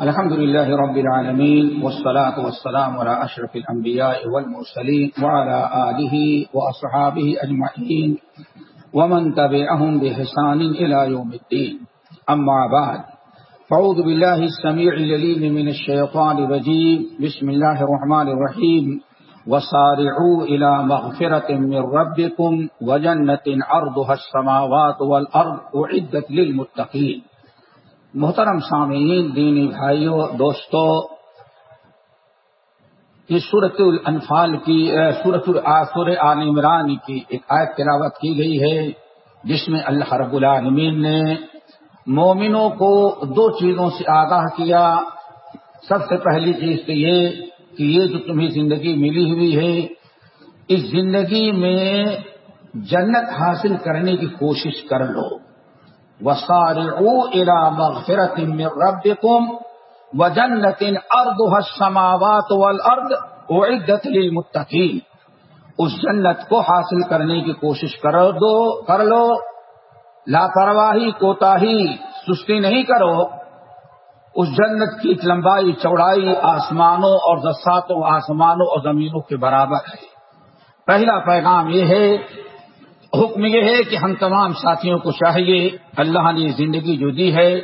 الحمد لله رب العالمين والصلاة والسلام على أشرف الأنبياء والمرسلين وعلى آله وأصحابه أجمعين ومن تبعهم بحسان إلى يوم الدين أما بعد فعوذ بالله السميع الجليل من الشيطان الرجيم. بسم الله الرحمن الرحيم. وصارعوا إلى مغفرة من ربكم وجنة عرضها السماوات والأرض أعدت للمتقين. محترم سامعین، دینی بھائیوں دوستو یہ صورت الانفال کی صورت الآثر عال عمران کی ایک آیت تلاوت کی گئی ہے، جس میں اللہ رب العالمین نے مومنوں کو دو چیزوں سے آگاہ کیا۔ سب سے پہلی چیز تو یہ کہ یہ جو تمہیں زندگی ملی ہوئی ہے، اس زندگی میں جنت حاصل کرنے کی کوشش کر لو۔ وسارعوا الى مغفرة من ربكم وجنة ارضها السماوات والارض اعدت للمتقين۔ اس جنت کو حاصل کرنے کی کوشش کر دو کر لو۔ لاپرواہی کوتا سستی نہیں کرو۔ اس جنت کی لمبائی، چوڑائی آسمانوں اور دساتوں آسمانوں اور زمینوں کے برابر ہے۔ پہلا پیغام یہ ہے، حکم یہ ہے کہ ہم تمام ساتھیوں کو چاہیے، اللہ نے زندگی جو دی ہے،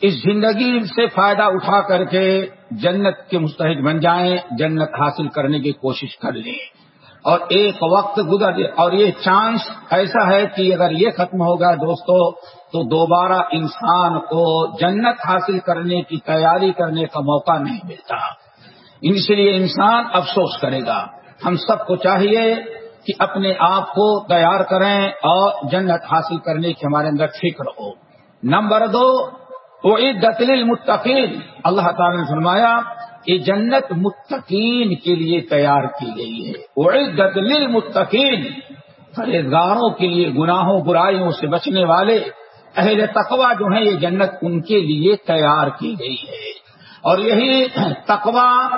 اس زندگی سے فائدہ اٹھا کر کے جنت کے مستحق بن جائیں، جنت حاصل کرنے کی کوشش کر لیں۔ اور ایک وقت گزر اور یہ چانس ایسا ہے کہ اگر یہ ختم ہوگا دوستو، تو دوبارہ انسان کو جنت حاصل کرنے کی تیاری کرنے کا موقع نہیں ملتا۔ اس لیے انسان افسوس کرے گا۔ ہم سب کو چاہیے کہ اپنے آپ کو تیار کریں اور جنت حاصل کرنے کی ہمارے اندر فکر ہو۔ نمبر دو وہ عید المتقین اللہ تعالی نے فرمایا کہ جنت متقین کے لیے تیار کی گئی ہے۔ وہ عید المتقین کے لیے گناہوں، برائیوں سے بچنے والے، اہل تقوا جو ہیں، یہ جنت ان کے لیے تیار کی گئی ہے۔ اور یہی تقوا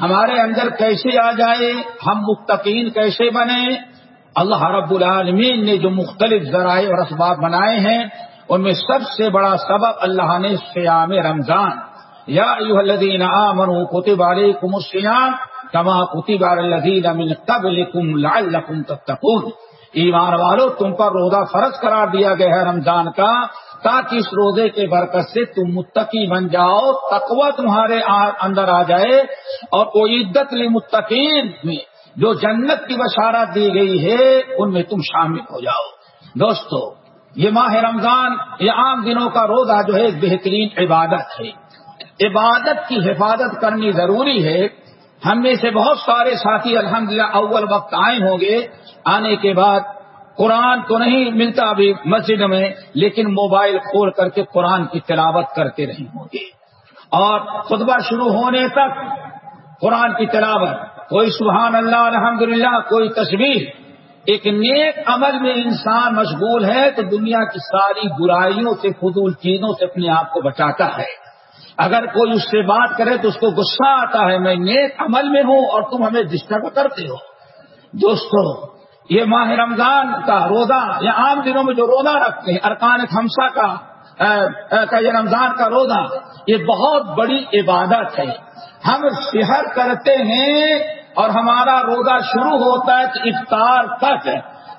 ہمارے اندر کیسے آ جائے، ہم متقین کیسے بنے؟ اللہ رب العالمین نے جو مختلف ذرائع اور اسباب بنائے ہیں، ان میں سب سے بڑا سبب اللہ نے سیام رمضان۔ یا الذین آمنوا کتب علیکم السیام کما کتب علی الذین من قبلکم لعلکم تتقون۔ ایمان والو، تم پر روزہ فرض قرار دیا گیا ہے رمضان کا، تاکہ اس روزے کے برکت سے تم متقی بن جاؤ، تقوی تمہارے اندر آ جائے۔ اور وہ عدت لی متقین میں جو جنت کی بشارت دی گئی ہے، ان میں تم شامل ہو جاؤ۔ دوستو، یہ ماہ رمضان، یہ عام دنوں کا روزہ جو ہے بہترین عبادت ہے۔ عبادت کی حفاظت کرنی ضروری ہے۔ ہم میں سے بہت سارے ساتھی الحمدللہ اول وقت آئے ہوں گے۔ آنے کے بعد قرآن تو نہیں ملتا ابھی مسجد میں، لیکن موبائل کھول کر کے قرآن کی تلاوت کرتے رہے ہوں گے۔ اور خطبہ شروع ہونے تک قرآن کی تلاوت۔ کوئی سبحان اللہ الحمد کوئی تصویر ایک نیک عمل میں انسان مشغول ہے تو دنیا کی ساری برائیوں سے، فضول چیزوں سے اپنے آپ کو بچاتا ہے۔ اگر کوئی اس سے بات کرے تو اس کو غصہ آتا ہے، میں نیک عمل میں ہوں اور تم ہمیں ڈسٹرب کرتے ہو۔ دوستو، یہ ماہ رمضان کا روزہ یا عام دنوں میں جو روزہ رکھتے ہیں، ارکان خمسہ کا یہ رمضان کا روزہ، یہ بہت بڑی عبادت ہے۔ ہم شہر کرتے ہیں اور ہمارا روزہ شروع ہوتا ہے تو افطار تک۔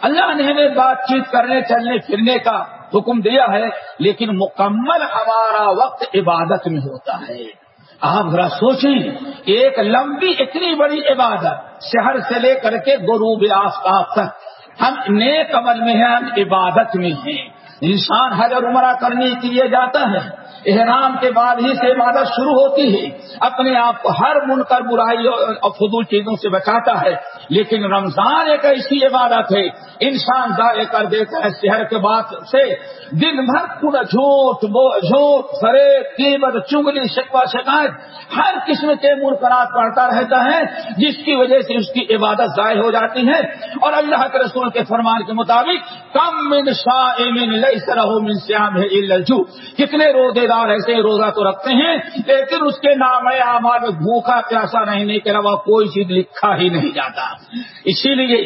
اللہ نے ہمیں بات چیت کرنے، چلنے، پھرنے کا حکم دیا ہے، لیکن مکمل ہمارا وقت عبادت میں ہوتا ہے۔ آپ ذرا سوچیں، ایک لمبی، اتنی بڑی عبادت شہر سے لے کر کے غروب آفتاب تک ہم نیک عمل میں ہیں، ہم عبادت میں ہیں۔ انسان حجر عمرہ کرنے کے لیے جاتا ہے۔ احرام کے بعد ہی سے عبادت شروع ہوتی ہے۔ اپنے آپ کو ہر من کر برائی اور فضول چیزوں سے بچاتا ہے۔ لیکن رمضان ایک ایسی عبادت ہے، انسان ضائع کر دیتا ہے شہر کے بعد سے۔ دن بھر پورا جھوٹ جھوٹ سرے قیمت چنگلی شکوا شکایت، ہر قسم کے منقرات پڑھتا رہتا ہے، جس کی وجہ سے اس کی عبادت ضائع ہو جاتی ہے۔ اور اللہ کے رسول کے فرمان کے مطابق کم من من لئی من سیام ہے کتنے روزے دار ایسے روزہ تو رکھتے ہیں، لیکن اس کے نام اعمال میں بھوکا پیاسا رہنے کے علاوہ کوئی چیز لکھا ہی نہیں جاتا۔ اسی لیے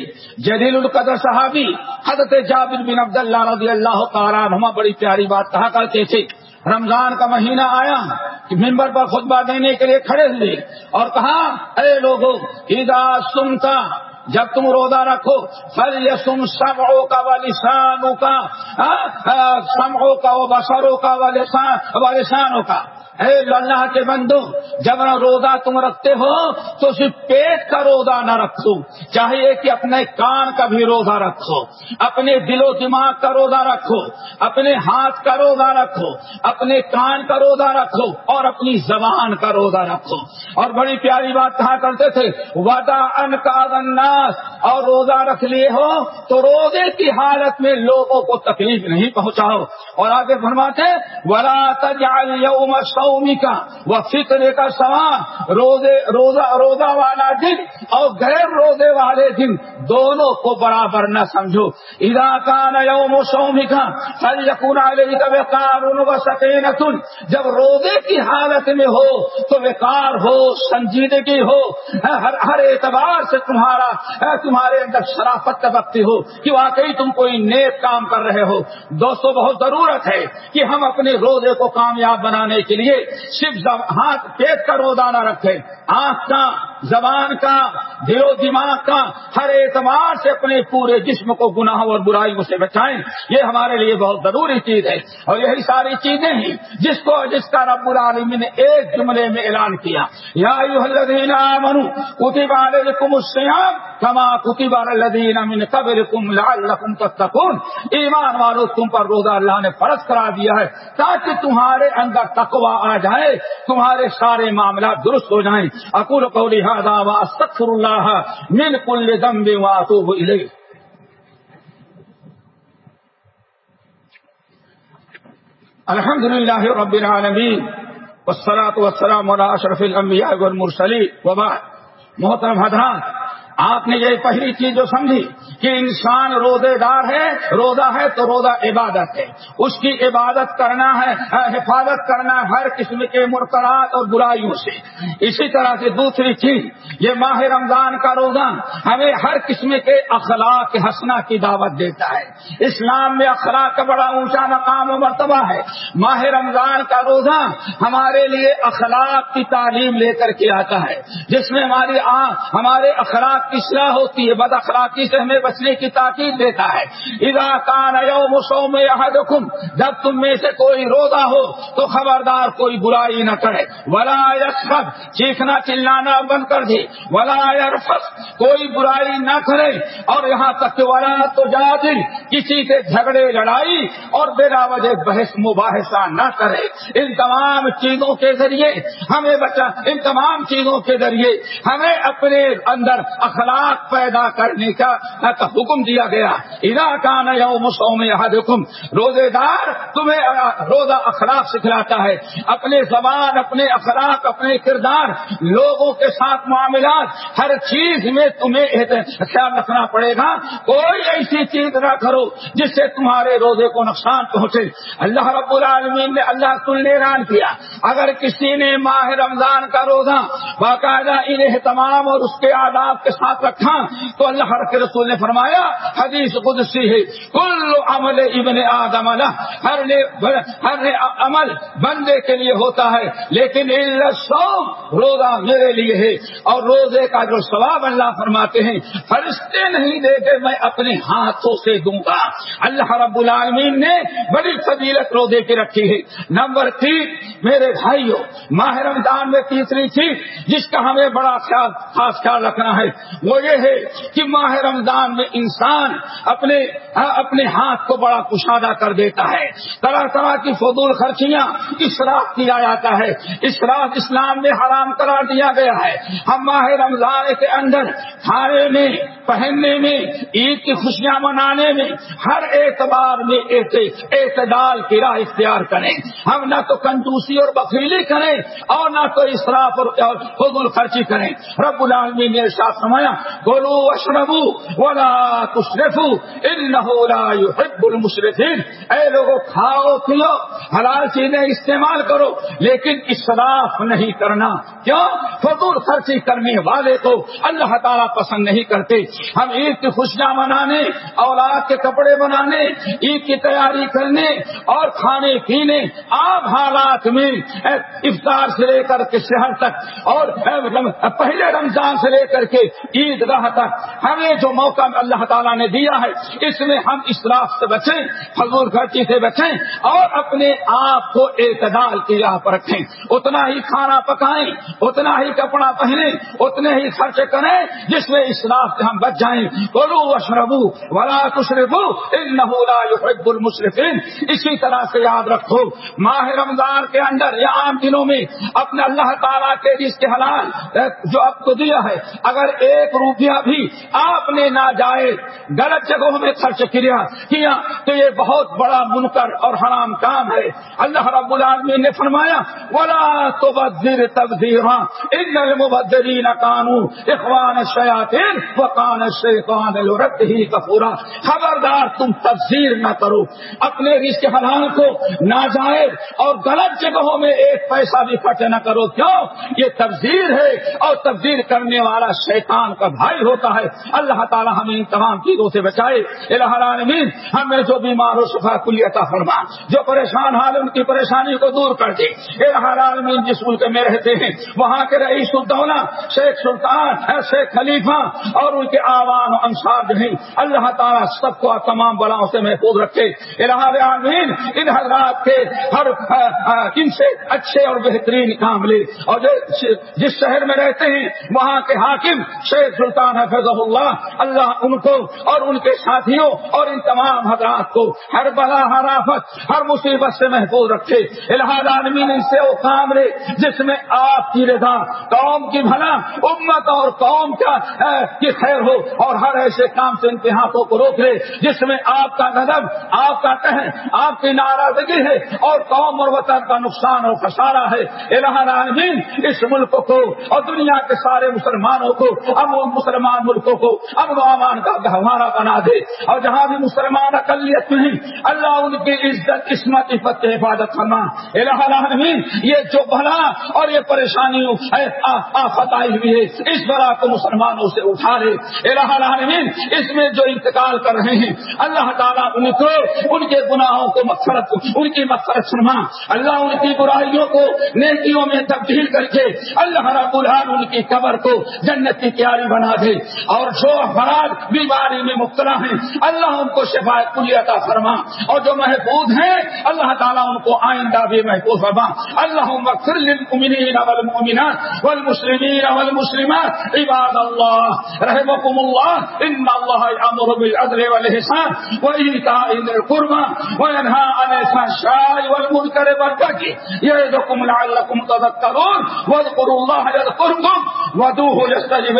جلیل القدر صحابی حضرت جابر بن عبد اللہ رضی اللہ تعالیٰ ہما بڑی پیاری بات کہا کرتے تھے۔ رمضان کا مہینہ آیا کہ ممبر پر خطبہ دینے کے لیے کھڑے ہوئے اور کہا، اے لوگوں ادا سنتا جب تم روزہ رکھو فل یسم سمعوں کا و لسانوں کا سمعوں کا و بسروں کا و لسانوں کا اے اللہ کے بندو، جب روزہ تم رکھتے ہو، تو صرف پیٹ کا روزہ نہ رکھو، چاہیے کہ اپنے کان کا بھی روزہ رکھو، اپنے دل و دماغ کا روزہ رکھو، اپنے ہاتھ کا روزہ رکھو، اپنے کان کا روزہ رکھو، اور اپنی زبان کا روزہ رکھو۔ اور بڑی پیاری بات کہا کرتے تھے، ودا ان کا اناس اور روزہ رکھ لیے ہو، تو روزے کی حالت میں لوگوں کو تکلیف نہیں پہنچاؤ۔ اور آگے فرماتے ولا تجعل یوم قومی کا، وہ فکر کا سوال روزے، روزہ روزہ والا دن اور غیر روزے والے دن، دونوں کو برابر نہ سمجھو۔ ادا کا نوم سومی کا سل یقون و جب روزے کی حالت میں ہو تو وقار ہو، سنجیدگی ہو، ہر ہر اعتبار سے تمہارا تمہارے اندر شرافت کا وقت ہو کہ واقعی تم کوئی نیک کام کر رہے ہو۔ دوستوں بہت ضرورت ہے کہ ہم اپنے روزے کو کامیاب بنانے کے لیے صرف ہاتھ پیٹ کا روزانہ رکھے۔ آنکھ کا زبان کا، دل و دماغ کا، ہر اعتبار سے اپنے پورے جسم کو گناہوں اور برائیوں سے بچائیں، یہ ہمارے لیے بہت ضروری چیز ہے۔ اور یہی ساری چیزیں ہیں جس کو، جس کا رب العالمین نے ایک جملے میں اعلان کیا۔ یا منو کتب علیکم السیام کما کتب الذین من قبلکم لعلکم تتقون۔ ایمان والو، تم پر روزہ اللہ نے فرض کرا دیا ہے تاکہ تمہارے اندر تقوا آ جائے، تمہارے سارے معاملات درست ہو جائیں۔ اکول قولی هذا واستغفر الله من كل ذنب واتوب اليه الحمد لله رب العالمين والصلاه والسلام على اشرف الانبياء والمرسلين، وبعد. محترم حضرات آپ نے یہ پہلی چیز جو سمجھی کہ انسان روزے دار ہے، روزہ ہے تو روزہ عبادت ہے۔ اس کی عبادت کرنا ہے، حفاظت کرنا ہے ہر قسم کے مرکرات اور برائیوں سے۔ اسی طرح سے دوسری چیز، یہ ماہ رمضان کا روزہ ہمیں ہر قسم کے اخلاق ہنسنا کی دعوت دیتا ہے۔ اسلام میں اخلاق کا بڑا اونچا مقام و مرتبہ ہے۔ ماہ رمضان کا روزہ ہمارے لیے اخلاق کی تعلیم لے کر کے آتا ہے۔ جس میں ہماری ہمارے اخلاق کی اصلاح ہوتی ہے، بد اخلاقی سے ہمیں بچنے کی تاکید دیتا ہے۔ ادا کان میں جب تم میں سے کوئی روزہ ہو تو خبردار کوئی برائی نہ کرے۔ ولا یسفت چیخنا چلانا بند کر دے۔ ولا یرفت کوئی برائی نہ کرے۔ اور یہاں تک کہ ولا تو جا دل کسی سے جھگڑے، لڑائی اور بلا وجہ بحث، مباحثہ نہ کرے۔ ان تمام چیزوں کے ذریعے، ہمیں بچا، ان تمام چیزوں کے ذریعے ہمیں اپنے اندر اخلاق اخلاق پیدا کرنے کا حکم دیا گیا۔ ادا کا نوم حکم روزے دار تمہیں روزہ اخلاق سکھلاتا ہے۔ اپنے زبان، اپنے اخلاق، اپنے کردار، لوگوں کے ساتھ معاملات، ہر چیز میں تمہیں خیال رکھنا پڑے گا۔ کوئی ایسی چیز نہ کرو جس سے تمہارے روزے کو نقصان پہنچے۔ اللہ رب العالمین نے اللہ تل کیا، اگر کسی نے ماہ رمضان کا روزہ باقاعدہ ان اہتمام اور اس کے آداب کے ساتھ رکھا۔ تو اللہ کے رسول نے فرمایا، حدیث قدسی ہے، کل عمل ابن آدم ہر ہر عمل بندے کے لیے ہوتا ہے، لیکن سو روزہ میرے لیے ہے۔ اور روزے کا جو ثواب اللہ فرماتے ہیں، فرشتے نہیں دے کے میں اپنے ہاتھوں سے دوں گا۔ اللہ رب العالمین نے بڑی فضیلت روزے کی رکھی ہے۔ نمبر تین، میرے بھائیوں ماہ رمضان میں تیسری چیز، جس کا ہمیں بڑا خیال خاص خیال رکھنا ہے وہ یہ ہے کہ ماہ رمضان میں انسان اپنے ہاں، اپنے ہاتھ کو بڑا کشادہ کر دیتا ہے۔ طرح طرح کی فضول خرچیاں اشراف کیا جاتا ہے۔ اشراف اسلام میں حرام قرار دیا گیا ہے۔ ہم ماہ رمضان کے اندر کھانے میں، پہننے میں، عید کی خوشیاں منانے میں ہر اعتبار میں اعتدال کی راہ اختیار کریں۔ ہم نہ تو کنجوسی اور بخیلی کریں اور نہ تو اسراف اور فضول خرچی کریں۔ رب العالمین نے ساتھ سمجھ فرمایا گولو اشربو ولا تشرفو انہو لا يحب المشرفین اے لوگو، کھاؤ، پیو، حلال چیزیں استعمال کرو، لیکن اسراف نہیں کرنا۔ کیوں؟ فضول خرچی کرنے والے کو اللہ تعالیٰ پسند نہیں کرتے۔ ہم عید کی خوشیاں منانے، اولاد کے کپڑے بنانے، عید کی تیاری کرنے اور کھانے پینے، عام حالات میں افطار سے لے کر کے شہر تک اور پہلے رمضان سے لے کر کے عید گاہ تک ہمیں جو موقع اللہ تعالیٰ نے دیا ہے، اس میں ہم اسراف سے بچیں فضول خرچی سے بچیں اور اپنے آپ کو اعتدال کی راہ پر رکھیں۔ اتنا ہی کھانا پکائیں، اتنا ہی کپڑا پہنے اتنے ہی خرچ کریں جس میں اسراف سے ہم بچ جائیں۔ بولو اشربو ولا تشربو لا يحب المشرفین اسی طرح سے یاد رکھو، ماہ رمضان کے اندر یا عام دنوں میں اپنے اللہ تعالیٰ کے رزق حلال جو آپ کو دیا ہے، اگر ایک روپیہ بھی۔ آپ نے نہ جائے غلط جگہوں میں خرچ کیا تو یہ بہت بڑا منکر اور حرام کام ہے۔ اللہ رب العالمین نے فرمایا، ولا تو بدر تبدیر ان المبدرین قانون اخوان شیاطین وقان شیطان الرد ہی کپورا خبردار، تم تبدیر نہ کرو۔ اپنے رشتے حلال کو ناجائز اور غلط جگہوں میں ایک پیسہ بھی خرچ نہ کرو۔ کیوں؟ یہ تبدیل ہے اور تبدیل کرنے والا شیطان کا بھائی ہوتا ہے۔ اللہ تعالیٰ ہمیں ان تمام چیزوں سے بچائے۔ العالمین ہمیں جو بیمار ہو سکھا کلیتا فرما۔ جو پریشان حال ان کی پریشانی کو دور کر دے۔ العالمین، جس ملک میں رہتے ہیں، وہاں کے رئیس الدولہ، شیخ سلطان شیخ خلیفہ اور ان کے آوان و انصار جو ہیں، اللہ تعالیٰ سب کو تمام بلاؤں سے محفوظ رکھے۔ الہ العالمین، ان حضرات کے ہر ان سے اچھے اور بہترین کام لے۔ اور جس شہر میں رہتے ہیں، وہاں کے حاکم، شیخ سلطان حفظ اللہ اللہ ان کو اور ان کے ساتھیوں اور ان تمام حضرات کو ہر بلا ہر آفت، ہر مصیبت سے محفوظ رکھے۔ الحاد عالمین ان سے وہ کام لے جس میں آپ کی رضا، قوم کی بھلا، امت اور قوم کا کی خیر ہو اور ہر ایسے کام سے ان کے ہاتھوں کو روک لے جس میں آپ کا غضب، آپ کا کہیں آپ کی ناراضگی ہے اور قوم اور وطن کا نقصان اور خسارہ ہے۔ الہ العالمین اس ملک کو اور دنیا کے سارے مسلمانوں کو وہ مسلمان ملکوں کو اب امان کا گہوارا بنا دے۔ اور جہاں بھی مسلمان اقلیت نہیں، اللہ ان کی عزت، عصمت، عفت کی حفاظت کرنا الہ العالمین، یہ جو بھلا اور یہ پریشانی آفت آئی ہوئی ہے، اس بلا کو مسلمانوں سے اٹھا لے۔ الہ العالمین، اس میں جو انتقال کر رہے ہیں، اللہ تعالیٰ ان کو، ان کے گناہوں کو مقصرت ان کی مقصرت سنما اللہ ان کی برائیوں کو نیکیوں میں تبدیل کر کے، اللہ رب العال ان کی قبر کو جنت کی تیاری بنا دے اور جو افراد بیماری میں مبتلا ہیں، اللہ ان کو شفایت کلی عطا فرما۔ اور جو محفوظ ہیں، اللہ تعالیٰ ان کو آئندہ بھی محفوظ فرما۔ اللہ مغفر للمؤمنین والمؤمنات والمسلمین والمسلمات، عباد اللہ رحمكم اللہ، ان اللہ امر بالعدل والاحسان وایتاء ذی القربى وینھا عن الفحشاء والمنکر والبغي یعظکم لعلکم تذکرون، واذکروا اللہ یذکرکم، ودوه یستجب